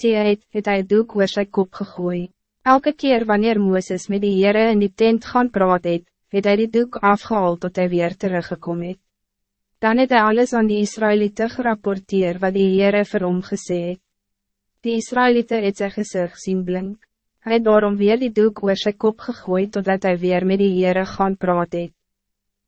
Thea het, het hy doek oor sy kop gegooi. Elke keer wanneer Mooses met die Heere in die tent gaan praat het, het hy die doek afgehaald tot hij weer teruggekom het. Dan het hy alles aan die Israëlieten gerapporteer wat die Heere vir hom gesê het. Die Israëlieten het sy gezicht zien blink. Hij het daarom weer die doek oor sy kop gegooi totdat hij weer met die Heere gaan praat het.